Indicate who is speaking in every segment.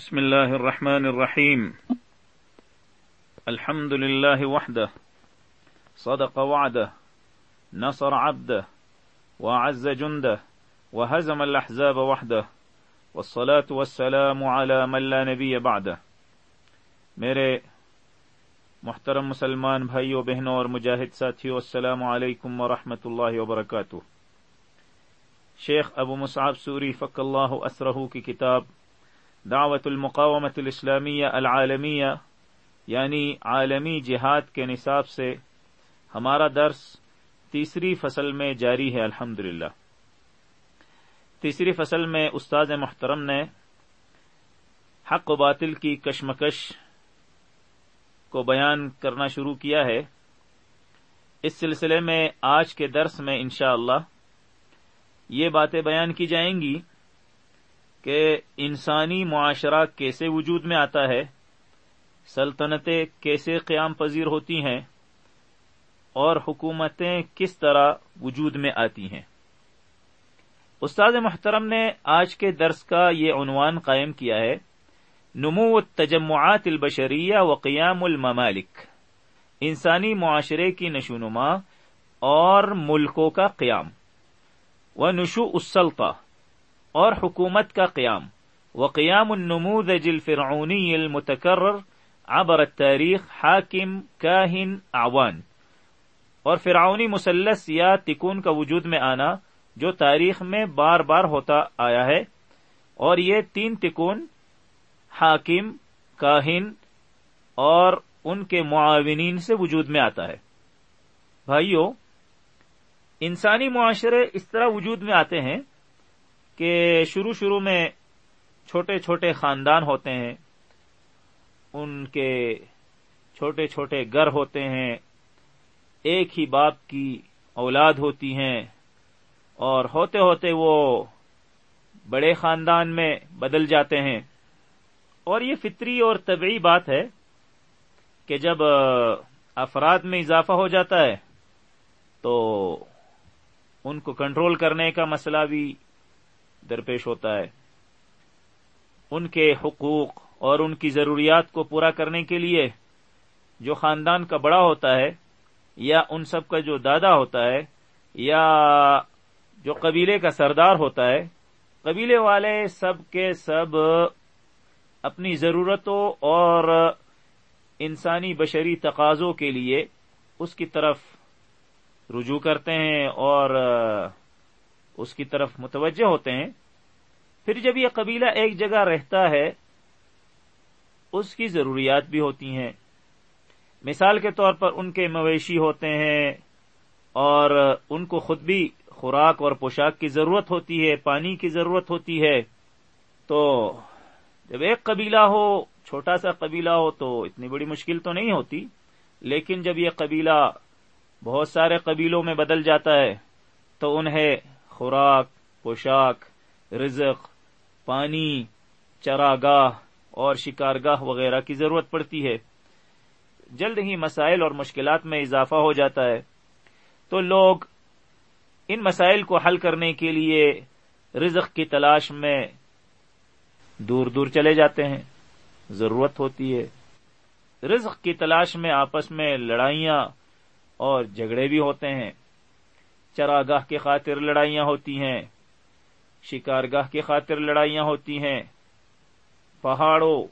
Speaker 1: بسم الله الرحمن الرحيم الحمد لله وحده صدق وعده نصر عبده وعز جنده وهزم الأحزاب وحده والصلاة والسلام على من لا نبي بعده میرے محترم مسلمان بھائیوں بہنوں اور مجاہد ساتھیوں السلام علیکم ورحمۃ اللہ وبرکاتہ. شیخ ابو مصعب سوری فق اللہ اسرہ کی کتاب دعوت المقامت الاسلامیہ العالمیہ یعنی عالمی جہاد کے نصاب سے ہمارا درس تیسری فصل میں جاری ہے الحمد تیسری فصل میں استاد محترم نے حق و باطل کی کشمکش کو بیان کرنا شروع کیا ہے۔ اس سلسلے میں آج کے درس میں انشاءاللہ اللہ یہ باتیں بیان کی جائیں گی۔ کہ انسانی معاشرہ کیسے وجود میں آتا ہے، سلطنتیں کیسے قیام پذیر ہوتی ہیں، اور حکومتیں کس طرح وجود میں آتی ہیں۔ استاد محترم نے آج کے درس کا یہ عنوان قائم کیا ہے، نمو تجمعات البشریہ و قیام الممالک، انسانی معاشرے کی نشونما اور ملکوں کا قیام، و نشو السلطہ اور حکومت کا قیام. و قیام النموذج الفرعونی المتکرر عبر التاریخ حاکم کاہن اعوان. اور فرعونی مسلس یا تکون کا وجود میں آنا جو تاریخ میں بار بار ہوتا آیا ہے، اور یہ تین تکون، حاکم، کاہن اور ان کے معاونین سے وجود میں آتا ہے۔ بھائیو، انسانی معاشرے اس طرح وجود میں آتے ہیں کہ شروع شروع میں چھوٹے چھوٹے خاندان ہوتے ہیں، ان کے چھوٹے چھوٹے گھر ہوتے ہیں، ایک ہی باپ کی اولاد ہوتی ہیں، اور ہوتے ہوتے وہ بڑے خاندان میں بدل جاتے ہیں۔ اور یہ فطری اور طبعی بات ہے کہ جب افراد میں اضافہ ہو جاتا ہے تو ان کو کنٹرول کرنے کا مسئلہ بھی درپیش ہوتا ہے۔ ان کے حقوق اور ان کی ضروریات کو پورا کرنے کے لیے جو خاندان کا بڑا ہوتا ہے، یا ان سب کا جو دادا ہوتا ہے، یا جو قبیلے کا سردار ہوتا ہے، قبیلے والے سب کے سب اپنی ضرورتوں اور انسانی بشری تقاضوں کے لیے اس کی طرف رجوع کرتے ہیں اور اس کی طرف متوجہ ہوتے ہیں، پھر جب یہ قبیلہ ایک جگہ رہتا ہے، اس کی ضروریات بھی ہوتی ہیں۔ مثال کے طور پر ان کے مویشی ہوتے ہیں اور ان کو خود بھی خوراک اور پوشاک کی ضرورت ہوتی ہے، پانی کی ضرورت ہوتی ہے۔ تو جب ایک قبیلہ ہو، چھوٹا سا قبیلہ ہو تو اتنی بڑی مشکل تو نہیں ہوتی، لیکن جب یہ قبیلہ بہت سارے قبیلوں میں بدل جاتا ہے تو انہیں خوراک، پوشاک، رزق، پانی، چراگاہ اور شکارگاہ وغیرہ کی ضرورت پڑتی ہے۔ جلد ہی مسائل اور مشکلات میں اضافہ ہو جاتا ہے۔ تو لوگ ان مسائل کو حل کرنے کے لیے رزق کی تلاش میں دور دور چلے جاتے ہیں۔ ضرورت ہوتی ہے۔ رزق کی تلاش میں آپس میں لڑائیاں اور جھگڑے بھی ہوتے ہیں۔ چراگاہ کی خاطر لڑائیاں ہوتی ہیں، شکارگاہ کی خاطر لڑائیاں ہوتی ہیں۔ پہاڑوں،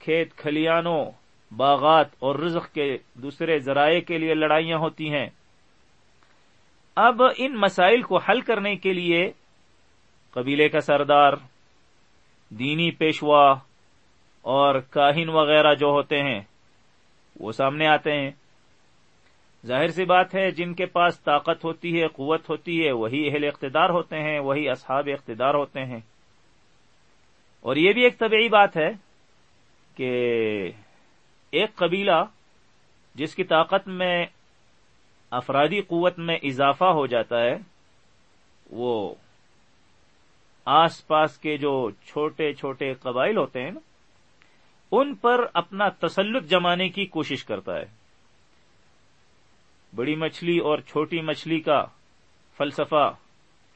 Speaker 1: کھیت کھلیانوں، باغات اور رزق کے دوسرے ذرائع کے لیے لڑائیاں ہوتی ہیں۔ اب ان مسائل کو حل کرنے کے لیے قبیلے کا سردار، دینی پیشوا اور کاہن وغیرہ جو ہوتے ہیں، وہ سامنے آتے ہیں۔ ظاہر سی بات ہے، جن کے پاس طاقت ہوتی ہے، قوت ہوتی ہے، وہی اہل اقتدار ہوتے ہیں، وہی اصحاب اقتدار ہوتے ہیں۔ اور یہ بھی ایک طبعی بات ہے کہ ایک قبیلہ جس کی طاقت میں، افرادی قوت میں اضافہ ہو جاتا ہے، وہ آس پاس کے جو چھوٹے چھوٹے قبائل ہوتے ہیں ان پر اپنا تسلط جمانے کی کوشش کرتا ہے۔ بڑی مچھلی اور چھوٹی مچھلی کا فلسفہ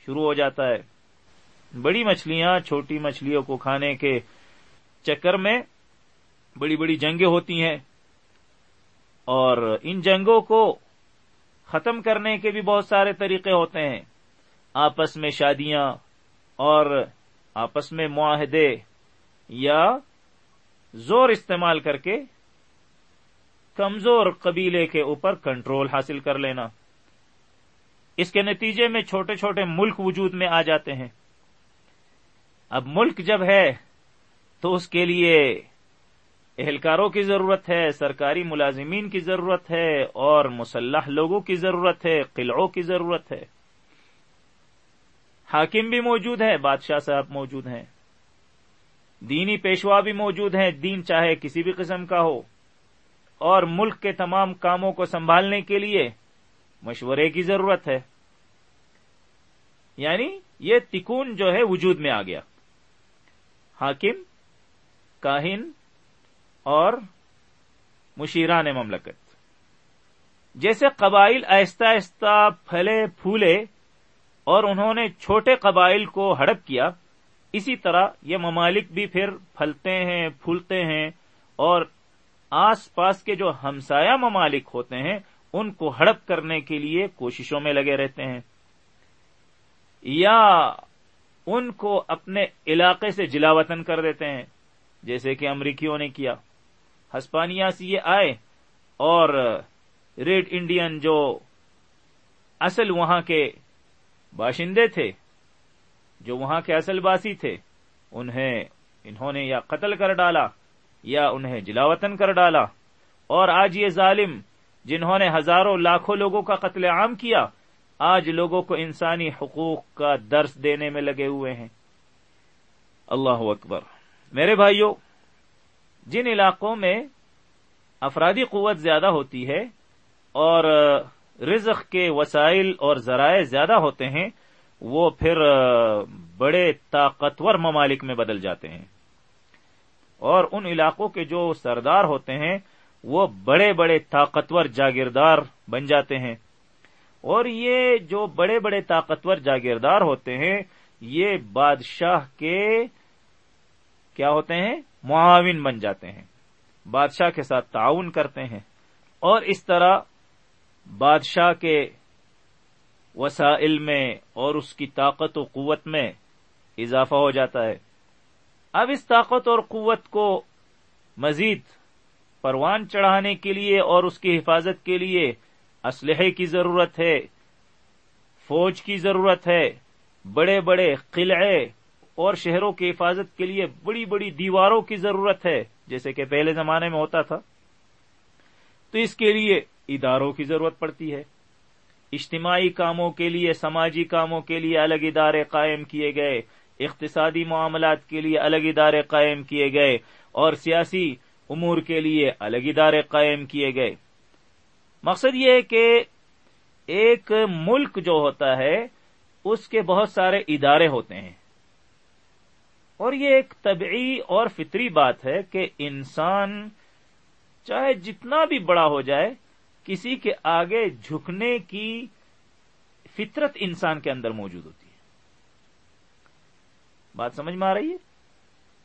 Speaker 1: شروع ہو جاتا ہے۔ بڑی مچھلیاں چھوٹی مچھلیوں کو کھانے کے چکر میں بڑی بڑی جنگیں ہوتی ہیں اور ان جنگوں کو ختم کرنے کے بھی بہت سارے طریقے ہوتے ہیں۔ آپس میں شادیاں اور آپس میں معاہدے یا زور استعمال کر کے کمزور قبیلے کے اوپر کنٹرول حاصل کر لینا۔ اس کے نتیجے میں چھوٹے چھوٹے ملک وجود میں آ جاتے ہیں۔ اب ملک جب ہے، تو اس کے لیے اہلکاروں کی ضرورت ہے، سرکاری ملازمین کی ضرورت ہے، اور مسلح لوگوں کی ضرورت ہے، قلعوں کی ضرورت ہے۔ حاکم بھی موجود ہے بادشاہ صاحب موجود ہیں۔ دینی پیشوا بھی موجود ہیں، دین چاہے کسی بھی قسم کا ہو۔ اور ملک کے تمام کاموں کو سنبھالنے کے لیے مشورے کی ضرورت ہے۔ یعنی یہ تکون جو ہے وجود میں آ گیا۔ حاکم، کاہن اور مشیران مملکت۔ جیسے قبائل آہستہ آہستہ پھلے پھولے اور انہوں نے چھوٹے قبائل کو ہڑپ کیا، اسی طرح یہ ممالک بھی پھر پھلتے ہیں، پھولتے ہیں آس پاس کے جو ہمسایہ ممالک ہوتے ہیں، ان کو ہڑپ کرنے کے لیے کوششوں میں لگے رہتے ہیں۔ یا ان کو اپنے علاقے سے جلا وطن کر دیتے ہیں، جیسے کہ امریکیوں نے کیا۔ ہسپانیہ سے یہ آئے اور ریڈ انڈین جو اصل وہاں کے باشندے تھے، جو وہاں کے اصل باسی تھے، انہیں، انہوں نے یا قتل کر ڈالا۔ یا انہیں جلاوطن کر ڈالا۔ اور آج یہ ظالم جنہوں نے ہزاروں لاکھوں لوگوں کا قتل عام کیا، آج لوگوں کو انسانی حقوق کا درس دینے میں لگے ہوئے ہیں۔ اللہ اکبر۔ میرے بھائیوں جن علاقوں میں افرادی قوت زیادہ ہوتی ہے اور رزق کے وسائل اور ذرائع زیادہ ہوتے ہیں، وہ پھر بڑے طاقتور ممالک میں بدل جاتے ہیں۔ اور ان علاقوں کے جو سردار ہوتے ہیں، وہ بڑے بڑے طاقتور جاگیردار بن جاتے ہیں۔ اور یہ جو بڑے بڑے طاقتور جاگیردار ہوتے ہیں، یہ بادشاہ کے کیا ہوتے ہیں؟ معاون بن جاتے ہیں۔ بادشاہ کے ساتھ تعاون کرتے ہیں۔ اور اس طرح بادشاہ کے وسائل میں اور اس کی طاقت و قوت میں اضافہ ہو جاتا ہے۔ اب اس طاقت اور قوت کو مزید پروان چڑھانے کے لیے اور اس کی حفاظت کے لیے اسلحے کی ضرورت ہے، فوج کی ضرورت ہے، بڑے بڑے قلعے اور شہروں کی حفاظت کے لیے بڑی بڑی دیواروں کی ضرورت ہے، جیسے کہ پہلے زمانے میں ہوتا تھا۔ تو اس کے لیے اداروں کی ضرورت پڑتی ہے۔ اجتماعی کاموں کے لیے، سماجی کاموں کے لیے الگ ادارے قائم کیے گئے۔ اقتصادی معاملات کے لیے الگ ادارے قائم کیے گئے اور سیاسی امور کے لیے الگ ادارے قائم کیے گئے۔ مقصد یہ ہے کہ ایک ملک جو ہوتا ہے، اس کے بہت سارے ادارے ہوتے ہیں۔ اور یہ ایک طبعی اور فطری بات ہے کہ انسان چاہے جتنا بھی بڑا ہو جائے، کسی کے آگے جھکنے کی فطرت انسان کے اندر موجود ہوتی ہے۔ بات سمجھ میں آ رہی ہے؟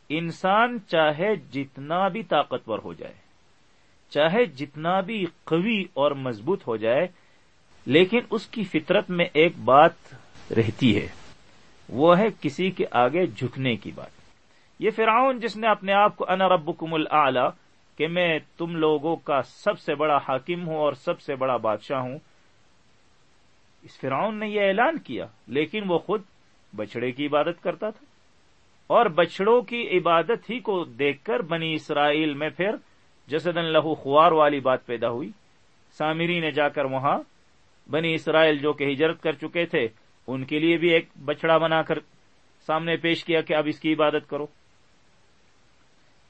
Speaker 1: انسان چاہے جتنا بھی طاقتور ہو جائے، چاہے جتنا بھی قوی اور مضبوط ہو جائے، لیکن اس کی فطرت میں ایک بات رہتی ہے، وہ ہے کسی کے آگے جھکنے کی بات۔ یہ فرعون جس نے اپنے آپ کو انا ربکم العلی کہ میں تم لوگوں کا سب سے بڑا حاکم ہوں اور سب سے بڑا بادشاہ ہوں، اس فرعون نے یہ اعلان کیا، لیکن وہ خود بچڑے کی عبادت کرتا تھا۔ اور بچڑوں کی عبادت ہی کو دیکھ کر بنی اسرائیل میں پھر جسدن لہو خوار والی بات پیدا ہوئی۔ سامری نے جا کر وہاں بنی اسرائیل جو کہ ہجرت کر چکے تھے، ان کے لیے بھی ایک بچڑا بنا کر سامنے پیش کیا کہ اب اس کی عبادت کرو۔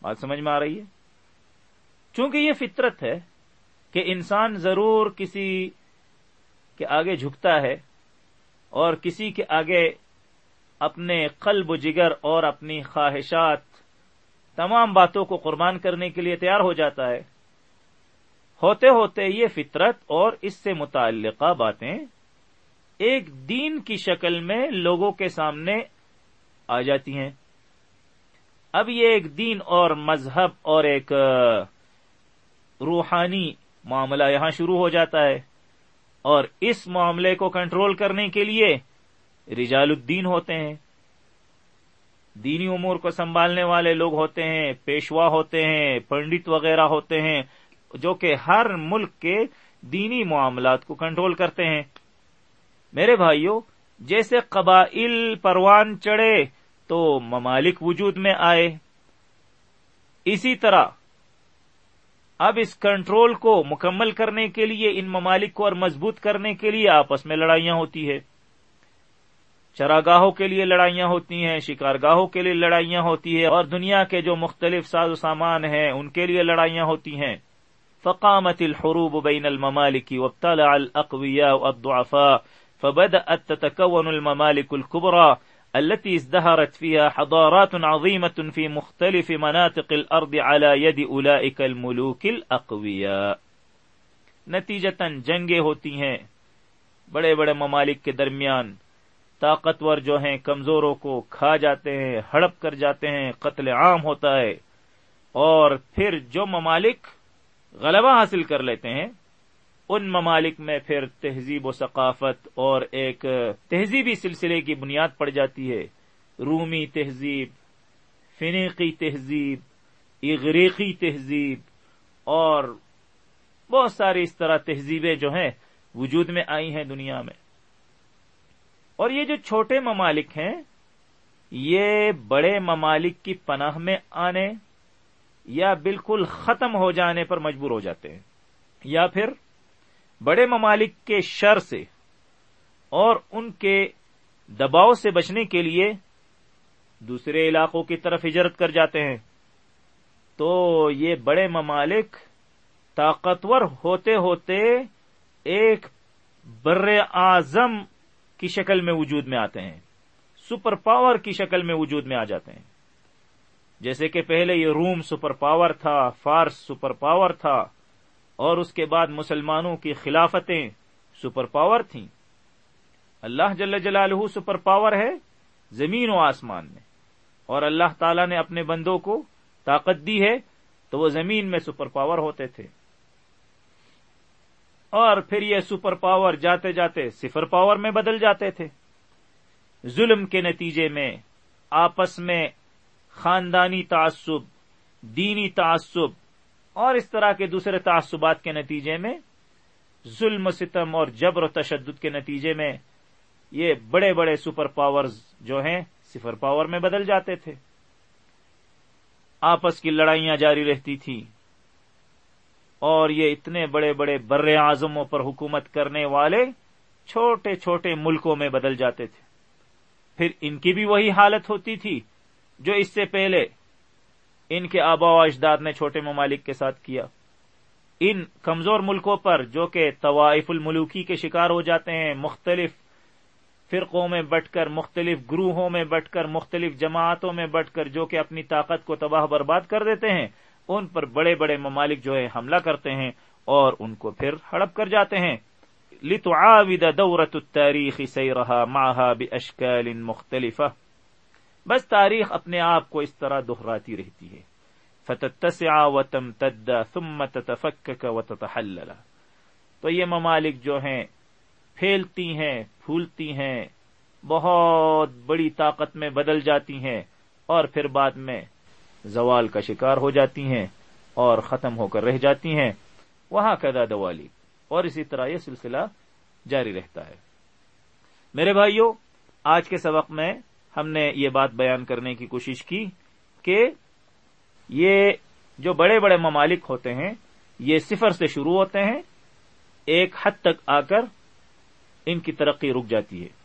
Speaker 1: بات سمجھ میں آ رہی ہے؟ چونکہ یہ فطرت ہے کہ انسان ضرور کسی کے آگے جھکتا ہے اور کسی کے آگے اپنے قلب و جگر اور اپنی خواہشات، تمام باتوں کو قربان کرنے کے لیے تیار ہو جاتا ہے۔ ہوتے ہوتے یہ فطرت اور اس سے متعلقہ باتیں ایک دین کی شکل میں لوگوں کے سامنے آ جاتی ہیں۔ اب یہ ایک دین اور مذہب اور ایک روحانی معاملہ یہاں شروع ہو جاتا ہے اور اس معاملے کو کنٹرول کرنے کے لیے رجال الدین ہوتے ہیں۔ دینی امور کو سنبھالنے والے لوگ ہوتے ہیں، پیشوا ہوتے ہیں، پنڈت وغیرہ ہوتے ہیں، جو کہ ہر ملک کے دینی معاملات کو کنٹرول کرتے ہیں۔ میرے بھائیوں جیسے قبائل پروان چڑھے تو ممالک وجود میں آئے۔ اسی طرح، اب اس کنٹرول کو مکمل کرنے کے لیے، ان ممالک کو اور مضبوط کرنے کے لیے آپس میں لڑائیاں ہوتی ہے۔ چراگاہوں کے لیے لڑائیاں ہوتی ہیں شکار گاہوں کے لیے لڑائیاں ہوتی ہے اور دنیا کے جو مختلف ساز و سامان ہیں، ان کے لیے لڑائیاں ہوتی ہیں۔ فقامت الحروب بین الممالک وابتلع الاقویاء والضعفاء فبدأت تتكون الممالك الكبرى التي ازدهرت فيها حضارات عظيمة في مختلف مناطق الأرض على يد أولئك الملوك الأقوياء نتیجتاً جنگیں ہوتی ہیں بڑے بڑے ممالک کے درمیان۔ طاقتور جو ہیں کمزوروں کو کھا جاتے ہیں، ہڑپ کر جاتے ہیں، قتل عام ہوتا ہے۔ اور پھر جو ممالک غلبہ حاصل کر لیتے ہیں، ان ممالک میں پھر تہذیب و ثقافت اور ایک تہذیبی سلسلے کی بنیاد پڑ جاتی ہے۔ رومی تہذیب، فنیقی تہذیب، اغریقی تہذیب اور بہت ساری اس طرح تہذیبیں جو ہیں وجود میں آئی ہیں دنیا میں۔ اور یہ جو چھوٹے ممالک ہیں، یہ بڑے ممالک کی پناہ میں آنے یا بالکل ختم ہو جانے پر مجبور ہو جاتے ہیں۔ یا پھر بڑے ممالک کے شر سے اور ان کے دباؤ سے بچنے کے لیے دوسرے علاقوں کی طرف ہجرت کر جاتے ہیں۔ تو یہ بڑے ممالک طاقتور ہوتے ہوتے ایک بر اعظم کی شکل میں وجود میں آتے ہیں۔ سپر پاور کی شکل میں وجود میں آ جاتے ہیں۔ جیسے کہ پہلے یہ روم سپر پاور تھا، فارس سپر پاور تھا، اور اس کے بعد مسلمانوں کی خلافتیں سپر پاور تھیں۔ اللہ جل جلالہ سپر پاور ہے زمین و آسمان میں۔ اور اللہ تعالی نے اپنے بندوں کو طاقت دی ہے تو وہ زمین میں سپر پاور ہوتے تھے۔ اور پھر یہ سپر پاور جاتے جاتے صفر پاور میں بدل جاتے تھے۔ ظلم کے نتیجے میں آپس میں خاندانی تعصب، دینی تعصب اور اس طرح کے دوسرے تعصبات کے نتیجے میں، ظلم و ستم اور جبر و تشدد کے نتیجے میں یہ بڑے بڑے سپر پاورز جو ہیں صفر پاور میں بدل جاتے تھے۔ آپس کی لڑائیاں جاری رہتی تھیں۔ اور یہ اتنے بڑے بڑے بر اعظموں پر حکومت کرنے والے چھوٹے چھوٹے ملکوں میں بدل جاتے تھے۔ پھر ان کی بھی وہی حالت ہوتی تھی جو اس سے پہلے ان کے آبا و اجداد نے چھوٹے ممالک کے ساتھ کیا۔ ان کمزور ملکوں پر جو کہ طوائف الملوکی کے شکار ہو جاتے ہیں، مختلف فرقوں میں بٹ کر، مختلف گروہوں میں بٹ کر، مختلف جماعتوں میں بٹ کر، جو کہ اپنی طاقت کو تباہ برباد کر دیتے ہیں ان پر بڑے بڑے ممالک جو ہے حملہ کرتے ہیں اور ان کو پھر ہڑپ کر جاتے ہیں۔ لتعاود دورت التاریخ سیرها معها باشکال مختلفہ بس تاریخ اپنے آپ کو اس طرح دہراتی رہتی ہے۔ فتتسع وتمتد ثم تتفکک وتتحلل۔ تو یہ ممالک جو ہیں، پھیلتی ہیں، پھولتی ہیں، بہت بڑی طاقت میں بدل جاتی ہیں اور پھر بعد میں زوال کا شکار ہو جاتی ہیں اور ختم ہو کر رہ جاتی ہیں۔ وہاں قدا دوالی۔ اور اسی طرح یہ سلسلہ جاری رہتا ہے۔ میرے بھائیوں آج کے سبق میں ہم نے یہ بات بیان کرنے کی کوشش کی کہ یہ جو بڑے بڑے ممالک ہوتے ہیں، یہ صفر سے شروع ہوتے ہیں، ایک حد تک آ کر ان کی ترقی رک جاتی ہے۔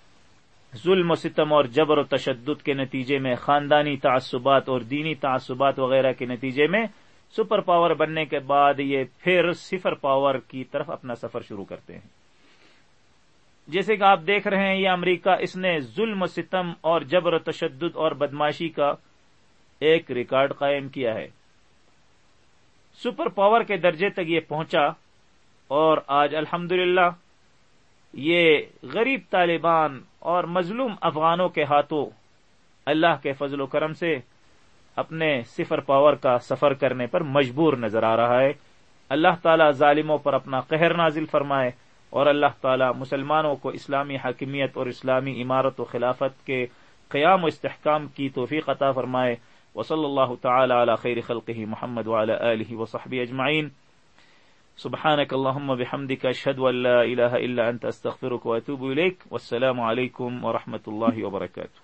Speaker 1: ظلم و ستم اور جبر و تشدد کے نتیجے میں، خاندانی تعصبات اور دینی تعصبات وغیرہ کے نتیجے میں سپر پاور بننے کے بعد یہ پھر صفر پاور کی طرف اپنا سفر شروع کرتے ہیں۔ جیسے کہ آپ دیکھ رہے ہیں، یہ امریکہ اس نے ظلم و ستم اور جبر و تشدد اور بدماشی کا ایک ریکارڈ قائم کیا ہے۔ سپر پاور کے درجے تک یہ پہنچا اور آج الحمدللہ یہ غریب طالبان اور مظلوم افغانوں کے ہاتھوں اللہ کے فضل و کرم سے اپنے صفر پاور کا سفر کرنے پر مجبور نظر آ رہا ہے۔ اللہ تعالیٰ ظالموں پر اپنا قہر نازل فرمائے اور اللہ تعالیٰ مسلمانوں کو اسلامی حاکمیت اور اسلامی عمارت و خلافت کے قیام و استحکام کی توفیق عطا فرمائے۔ وصلی اللہ تعالی علی خیر خلقه محمد وعلى آله وصحبه اجمعین۔ سبحانك اللهم بحمدك اشهد ان لا اله الا انت استغفرك واتوب اليك والسلام عليكم ورحمه الله وبركاته